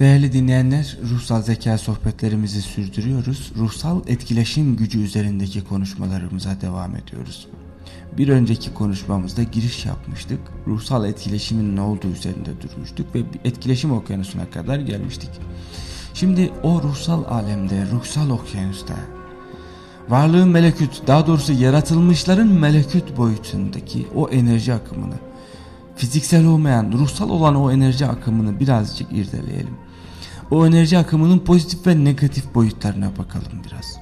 Değerli dinleyenler, ruhsal zeka sohbetlerimizi sürdürüyoruz. Ruhsal etkileşim gücü üzerindeki konuşmalarımıza devam ediyoruz. Bir önceki konuşmamızda giriş yapmıştık. Ruhsal etkileşimin ne olduğu üzerinde durmuştuk ve etkileşim okyanusuna kadar gelmiştik. Şimdi o ruhsal alemde, ruhsal okyanusta varlığın melekut, daha doğrusu yaratılmışların melekut boyutundaki o enerji akımını, fiziksel olmayan, ruhsal olan o enerji akımını birazcık irdeleyelim. O enerji akımının pozitif ve negatif boyutlarına bakalım biraz.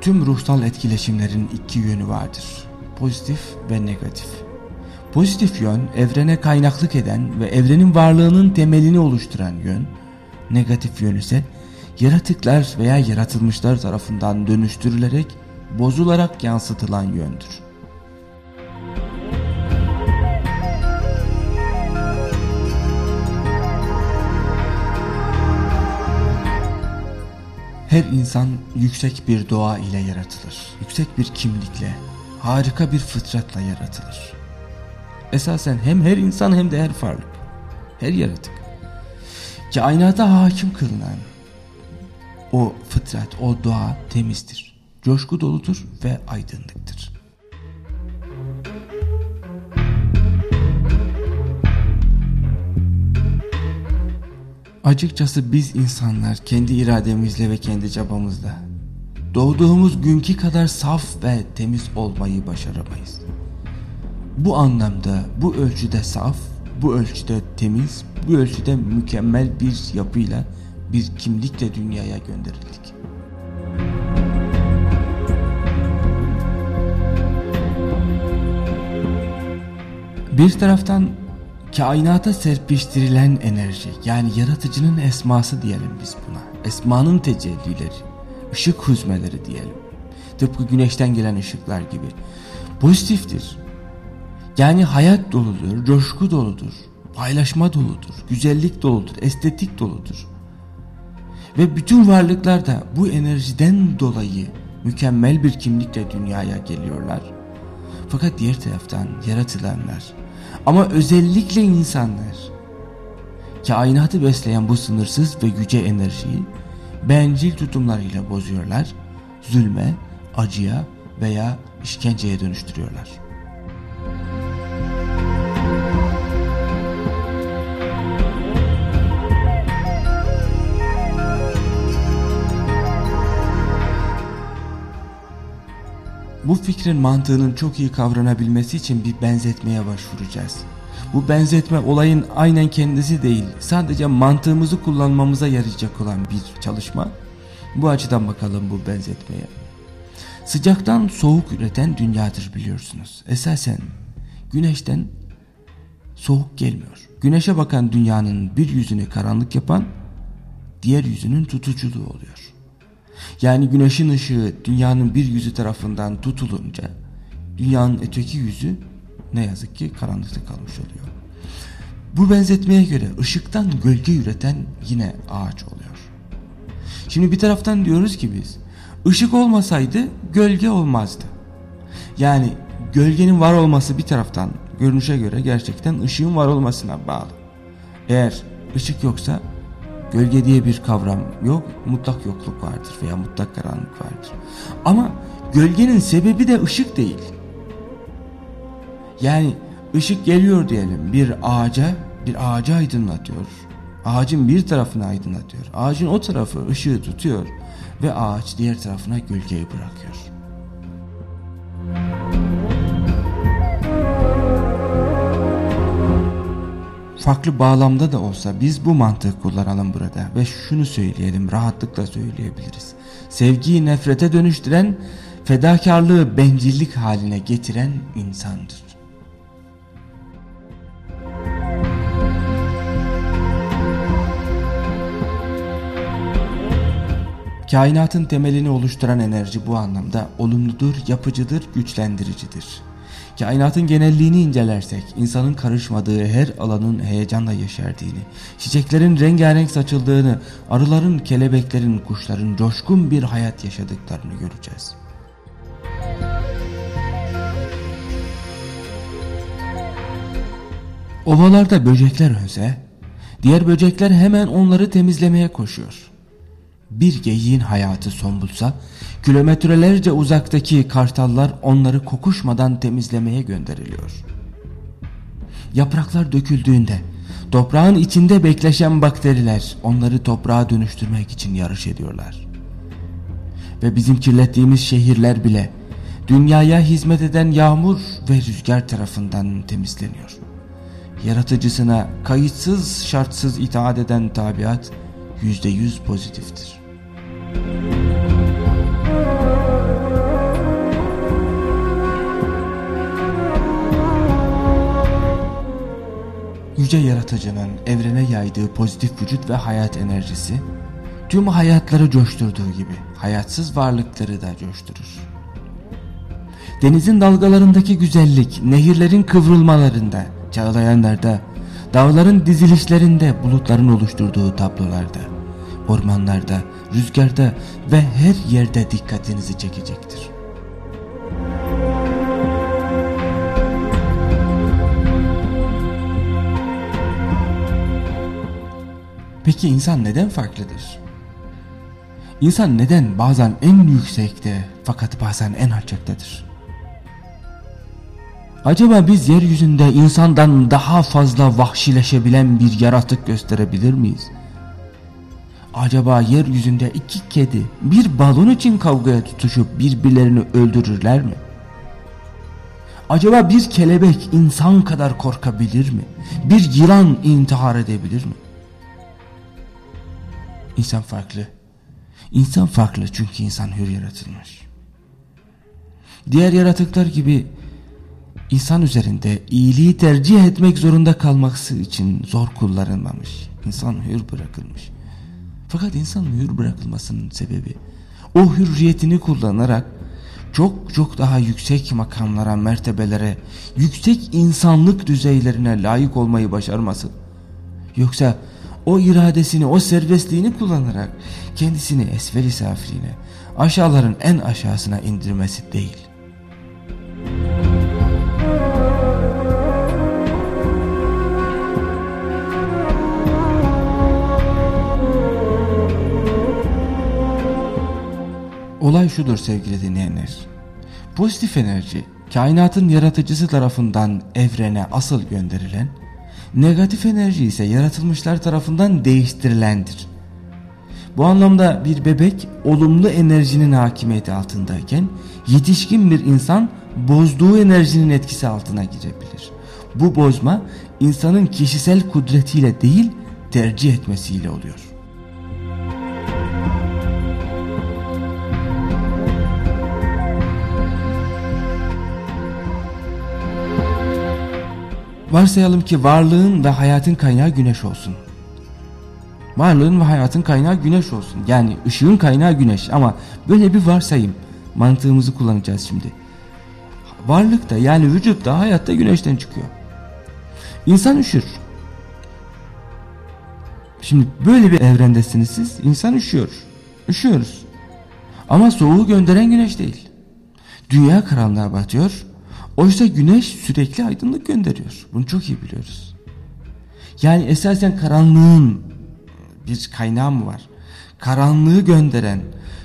Tüm ruhsal etkileşimlerin iki yönü vardır. Pozitif ve negatif. Pozitif yön evrene kaynaklık eden ve evrenin varlığının temelini oluşturan yön. Negatif yön ise yaratıklar veya yaratılmışlar tarafından dönüştürülerek bozularak yansıtılan yöndür. Her insan yüksek bir doğa ile yaratılır. Yüksek bir kimlikle, harika bir fıtratla yaratılır. Esasen hem her insan hem de her varlık, her yaratık. Kainata hakim kılınan o fıtrat, o doğa temizdir. Coşku doludur ve aydınlıktır. Açıkçası biz insanlar kendi irademizle ve kendi çabamızla doğduğumuz günkü kadar saf ve temiz olmayı başaramayız. Bu anlamda bu ölçüde saf, bu ölçüde temiz, bu ölçüde mükemmel bir yapıyla bir kimlikle dünyaya gönderildik. Bir taraftan kainata serpiştirilen enerji yani yaratıcının esması diyelim biz buna. Esmanın tecellileri, ışık hüzmeleri diyelim. Tıpkı güneşten gelen ışıklar gibi. Pozitiftir. Yani hayat doludur, coşku doludur, paylaşma doludur, güzellik doludur, estetik doludur. Ve bütün varlıklar da bu enerjiden dolayı mükemmel bir kimlikle dünyaya geliyorlar. Fakat diğer taraftan yaratılanlar ama özellikle insanlar kainatı besleyen bu sınırsız ve yüce enerjiyi bencil tutumlarıyla bozuyorlar, zulme, acıya veya işkenceye dönüştürüyorlar. Bu fikrin mantığının çok iyi kavranabilmesi için bir benzetmeye başvuracağız. Bu benzetme olayın aynen kendisi değil, sadece mantığımızı kullanmamıza yarayacak olan bir çalışma. Bu açıdan bakalım bu benzetmeye. Sıcaktan soğuk üreten dünyadır biliyorsunuz. Esasen güneşten soğuk gelmiyor. Güneşe bakan dünyanın bir yüzünü karanlık yapan diğer yüzünün tutuculuğu oluyor. Yani güneşin ışığı dünyanın bir yüzü tarafından tutulunca dünyanın öteki yüzü ne yazık ki karanlıkta kalmış oluyor. Bu benzetmeye göre ışıktan gölge üreten yine ağaç oluyor. Şimdi bir taraftan diyoruz ki biz ışık olmasaydı gölge olmazdı. Yani gölgenin var olması bir taraftan görünüşe göre gerçekten ışığın var olmasına bağlı. Eğer ışık yoksa Gölge diye bir kavram yok, mutlak yokluk vardır veya mutlak karanlık vardır. Ama gölgenin sebebi de ışık değil. Yani ışık geliyor diyelim bir ağaca, bir ağacı aydınlatıyor. Ağacın bir tarafını aydınlatıyor. Ağacın o tarafı ışığı tutuyor ve ağaç diğer tarafına gölgeyi bırakıyor. Farklı bağlamda da olsa biz bu mantığı kullanalım burada ve şunu söyleyelim rahatlıkla söyleyebiliriz. Sevgiyi nefrete dönüştüren, fedakarlığı bencillik haline getiren insandır. Kainatın temelini oluşturan enerji bu anlamda olumludur, yapıcıdır, güçlendiricidir kainatın genelliğini incelersek insanın karışmadığı her alanın heyecanla yeşerdiğini, çiçeklerin rengarenk saçıldığını, arıların, kelebeklerin, kuşların coşkun bir hayat yaşadıklarını göreceğiz.'' Ovalarda böcekler önse, diğer böcekler hemen onları temizlemeye koşuyor. Bir geyiğin hayatı son bulsa, kilometrelerce uzaktaki kartallar onları kokuşmadan temizlemeye gönderiliyor. Yapraklar döküldüğünde, toprağın içinde bekleşen bakteriler onları toprağa dönüştürmek için yarış ediyorlar. Ve bizim kirlettiğimiz şehirler bile dünyaya hizmet eden yağmur ve rüzgar tarafından temizleniyor. Yaratıcısına kayıtsız şartsız itaat eden tabiat yüzde yüz pozitiftir. Yüce Yaratıcının evrene yaydığı pozitif vücut ve hayat enerjisi tüm hayatları coşturduğu gibi hayatsız varlıkları da coşturur. Denizin dalgalarındaki güzellik, nehirlerin kıvrılmalarında, çağlayanlarda, dağların dizilişlerinde, bulutların oluşturduğu tablolarda, ormanlarda, rüzgarda ve her yerde dikkatinizi çekecektir. Peki insan neden farklıdır? İnsan neden bazen en yüksekte fakat bazen en alçaktadır? Acaba biz yeryüzünde insandan daha fazla vahşileşebilen bir yaratık gösterebilir miyiz? Acaba yeryüzünde iki kedi bir balon için kavgaya tutuşup birbirlerini öldürürler mi? Acaba bir kelebek insan kadar korkabilir mi? Bir yılan intihar edebilir mi? İnsan farklı. İnsan farklı çünkü insan hür yaratılmış. Diğer yaratıklar gibi insan üzerinde iyiliği tercih etmek zorunda kalması için zor kullanılmamış. İnsan hür bırakılmış. Fakat insan hür bırakılmasının sebebi o hürriyetini kullanarak çok çok daha yüksek makamlara, mertebelere, yüksek insanlık düzeylerine layık olmayı başarması. Yoksa o iradesini, o serbestliğini kullanarak kendisini esferi safiliğine, aşağıların en aşağısına indirmesi değil. Olay şudur sevgili dinleyenler. Pozitif enerji kainatın yaratıcısı tarafından evrene asıl gönderilen Negatif enerji ise yaratılmışlar tarafından değiştirilendir. Bu anlamda bir bebek olumlu enerjinin hakimiyeti altındayken yetişkin bir insan bozduğu enerjinin etkisi altına girebilir. Bu bozma insanın kişisel kudretiyle değil tercih etmesiyle oluyor. Varsayalım ki varlığın ve hayatın kaynağı güneş olsun. Varlığın ve hayatın kaynağı güneş olsun. Yani ışığın kaynağı güneş ama böyle bir varsayım. Mantığımızı kullanacağız şimdi. Varlıkta yani vücutta hayatta güneşten çıkıyor. İnsan üşür. Şimdi böyle bir evrendesiniz siz. İnsan üşüyor. Üşüyoruz. Ama soğuğu gönderen güneş değil. Dünya karanlığa batıyor Oysa güneş sürekli aydınlık gönderiyor. Bunu çok iyi biliyoruz. Yani esasen karanlığın bir kaynağı mı var? Karanlığı gönderen,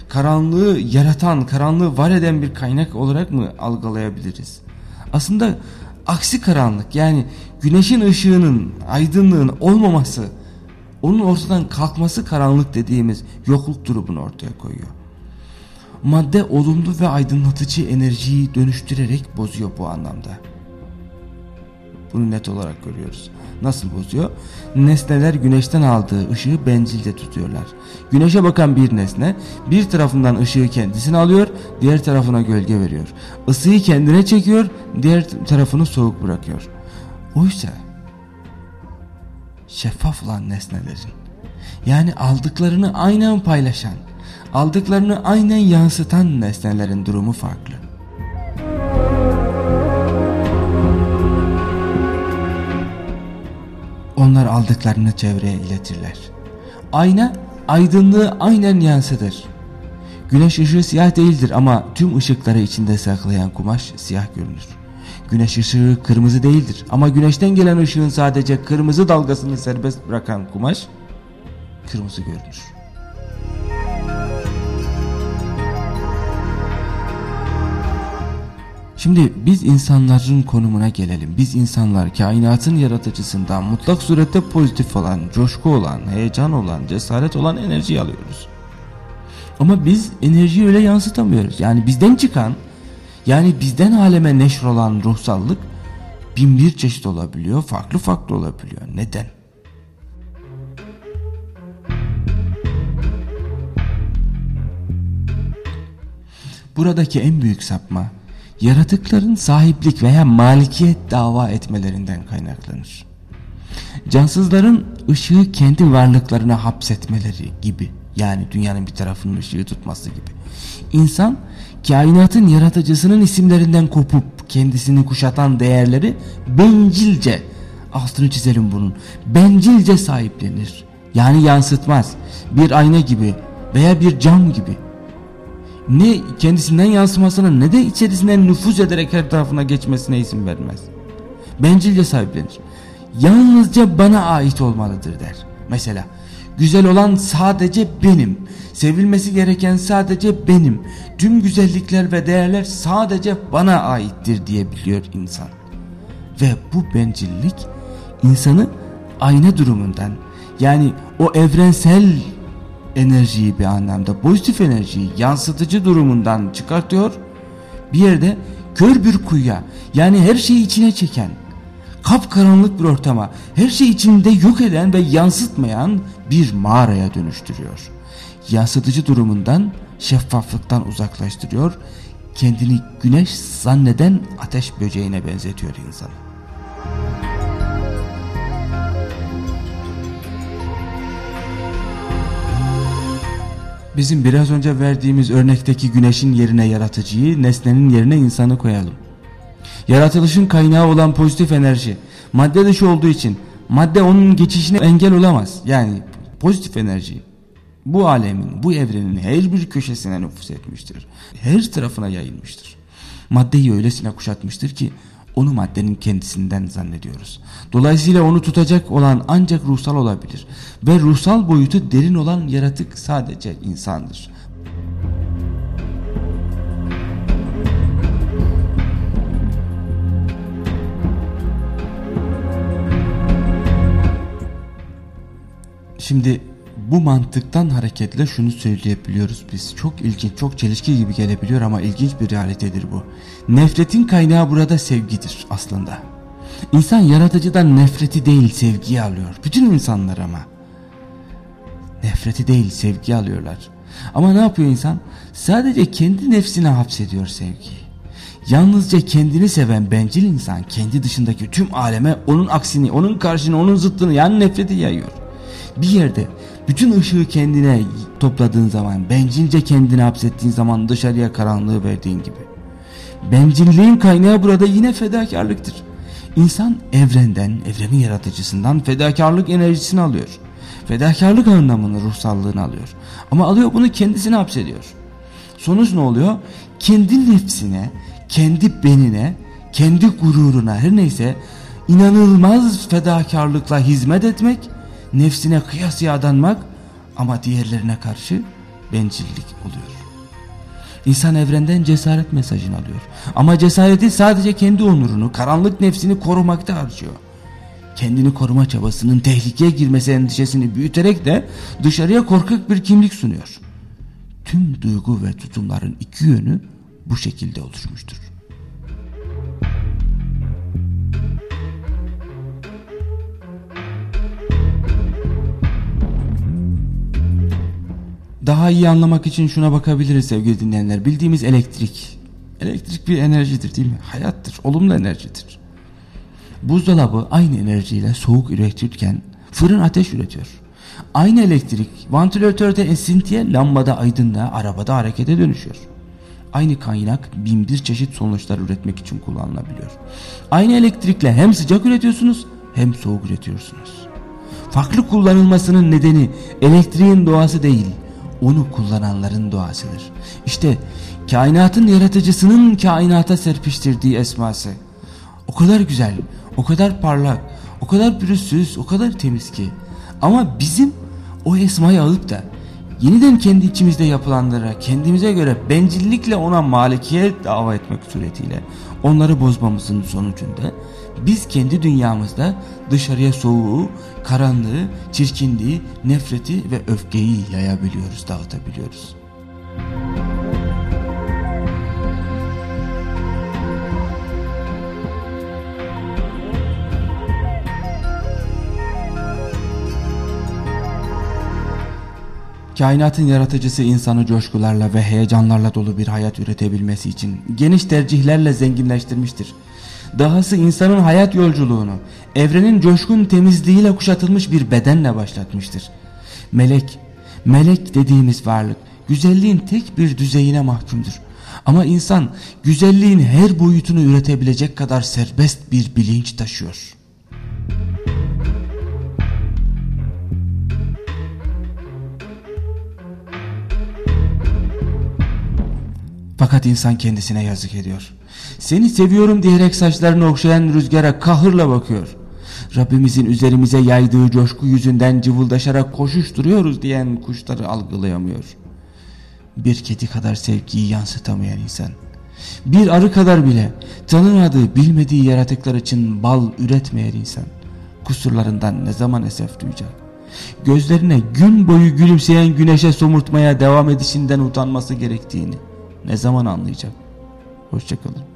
karanlığı yaratan, karanlığı var eden bir kaynak olarak mı algılayabiliriz? Aslında aksi karanlık yani güneşin ışığının, aydınlığın olmaması, onun ortadan kalkması karanlık dediğimiz yokluk durumunu ortaya koyuyor madde olumlu ve aydınlatıcı enerjiyi dönüştürerek bozuyor bu anlamda. Bunu net olarak görüyoruz. Nasıl bozuyor? Nesneler güneşten aldığı ışığı bencilce tutuyorlar. Güneşe bakan bir nesne bir tarafından ışığı kendisine alıyor, diğer tarafına gölge veriyor. Isıyı kendine çekiyor, diğer tarafını soğuk bırakıyor. Oysa şeffaf olan nesnelerin yani aldıklarını aynen paylaşan aldıklarını aynen yansıtan nesnelerin durumu farklı. Onlar aldıklarını çevreye iletirler. Ayna aydınlığı aynen yansıtır. Güneş ışığı siyah değildir ama tüm ışıkları içinde saklayan kumaş siyah görünür. Güneş ışığı kırmızı değildir ama güneşten gelen ışığın sadece kırmızı dalgasını serbest bırakan kumaş kırmızı görünür. Şimdi biz insanların konumuna gelelim. Biz insanlar kainatın yaratıcısından mutlak surette pozitif olan, coşku olan, heyecan olan, cesaret olan enerjiyi alıyoruz. Ama biz enerjiyi öyle yansıtamıyoruz. Yani bizden çıkan, yani bizden aleme neşr olan ruhsallık bin bir çeşit olabiliyor, farklı farklı olabiliyor. Neden? Buradaki en büyük sapma yaratıkların sahiplik veya malikiyet dava etmelerinden kaynaklanır. Cansızların ışığı kendi varlıklarına hapsetmeleri gibi yani dünyanın bir tarafının ışığı tutması gibi. İnsan kainatın yaratıcısının isimlerinden kopup kendisini kuşatan değerleri bencilce altını çizelim bunun bencilce sahiplenir. Yani yansıtmaz bir ayna gibi veya bir cam gibi ne kendisinden yansımasına ne de içerisinden nüfuz ederek her tarafına geçmesine izin vermez. Bencilce sahiplenir. Yalnızca bana ait olmalıdır der. Mesela güzel olan sadece benim. Sevilmesi gereken sadece benim. Tüm güzellikler ve değerler sadece bana aittir diyebiliyor insan. Ve bu bencillik insanı ayna durumundan yani o evrensel enerjiyi bir anlamda pozitif enerjiyi yansıtıcı durumundan çıkartıyor. Bir yerde kör bir kuyuya yani her şeyi içine çeken kapkaranlık bir ortama her şey içinde yok eden ve yansıtmayan bir mağaraya dönüştürüyor. Yansıtıcı durumundan şeffaflıktan uzaklaştırıyor. Kendini güneş zanneden ateş böceğine benzetiyor insanı. Bizim biraz önce verdiğimiz örnekteki güneşin yerine yaratıcıyı, nesnenin yerine insanı koyalım. Yaratılışın kaynağı olan pozitif enerji, madde dışı olduğu için madde onun geçişine engel olamaz. Yani pozitif enerji bu alemin, bu evrenin her bir köşesine nüfus etmiştir. Her tarafına yayılmıştır. Maddeyi öylesine kuşatmıştır ki onu maddenin kendisinden zannediyoruz. Dolayısıyla onu tutacak olan ancak ruhsal olabilir. Ve ruhsal boyutu derin olan yaratık sadece insandır. Şimdi bu mantıktan hareketle şunu söyleyebiliyoruz biz. Çok ilginç, çok çelişki gibi gelebiliyor ama ilginç bir realitedir bu. Nefretin kaynağı burada sevgidir aslında. İnsan yaratıcıdan nefreti değil sevgiyi alıyor. Bütün insanlar ama. Nefreti değil sevgi alıyorlar. Ama ne yapıyor insan? Sadece kendi nefsine hapsediyor sevgiyi. Yalnızca kendini seven bencil insan kendi dışındaki tüm aleme onun aksini, onun karşını, onun zıttını yani nefreti yayıyor. Bir yerde bütün ışığı kendine topladığın zaman, bencilce kendini hapsettiğin zaman dışarıya karanlığı verdiğin gibi. Bencilliğin kaynağı burada yine fedakarlıktır. İnsan evrenden, evrenin yaratıcısından fedakarlık enerjisini alıyor. Fedakarlık anlamını, ruhsallığını alıyor. Ama alıyor bunu kendisine hapsediyor. Sonuç ne oluyor? Kendi nefsine, kendi benine, kendi gururuna her neyse inanılmaz fedakarlıkla hizmet etmek nefsine kıyasıya adanmak ama diğerlerine karşı bencillik oluyor. İnsan evrenden cesaret mesajını alıyor. Ama cesareti sadece kendi onurunu, karanlık nefsini korumakta harcıyor. Kendini koruma çabasının tehlikeye girmesi endişesini büyüterek de dışarıya korkak bir kimlik sunuyor. Tüm duygu ve tutumların iki yönü bu şekilde oluşmuştur. Daha iyi anlamak için şuna bakabiliriz sevgili dinleyenler. Bildiğimiz elektrik. Elektrik bir enerjidir değil mi? Hayattır, olumlu enerjidir. Buzdolabı aynı enerjiyle soğuk üretirken fırın ateş üretiyor. Aynı elektrik vantilatörde esintiye, lambada aydınlığa, arabada harekete dönüşüyor. Aynı kaynak bin bir çeşit sonuçlar üretmek için kullanılabiliyor. Aynı elektrikle hem sıcak üretiyorsunuz hem soğuk üretiyorsunuz. Farklı kullanılmasının nedeni elektriğin doğası değil, onu kullananların duasıdır. İşte kainatın yaratıcısının kainata serpiştirdiği esması. O kadar güzel, o kadar parlak, o kadar pürüzsüz, o kadar temiz ki. Ama bizim o esmayı alıp da yeniden kendi içimizde yapılanlara kendimize göre bencillikle ona malikiyet dava etmek suretiyle onları bozmamızın sonucunda biz kendi dünyamızda dışarıya soğuğu, karanlığı, çirkinliği, nefreti ve öfkeyi yayabiliyoruz, dağıtabiliyoruz. Kainatın yaratıcısı insanı coşkularla ve heyecanlarla dolu bir hayat üretebilmesi için geniş tercihlerle zenginleştirmiştir. Dahası insanın hayat yolculuğunu evrenin coşkun temizliğiyle kuşatılmış bir bedenle başlatmıştır. Melek, melek dediğimiz varlık güzelliğin tek bir düzeyine mahkumdur. Ama insan güzelliğin her boyutunu üretebilecek kadar serbest bir bilinç taşıyor.'' Fakat insan kendisine yazık ediyor. Seni seviyorum diyerek saçlarını okşayan rüzgara kahırla bakıyor. Rabbimizin üzerimize yaydığı coşku yüzünden cıvıldaşarak koşuşturuyoruz diyen kuşları algılayamıyor. Bir kedi kadar sevgiyi yansıtamayan insan. Bir arı kadar bile tanımadığı bilmediği yaratıklar için bal üretmeyen insan. Kusurlarından ne zaman esef duyacak? Gözlerine gün boyu gülümseyen güneşe somurtmaya devam edişinden utanması gerektiğini ne zaman anlayacak? Hoşçakalın.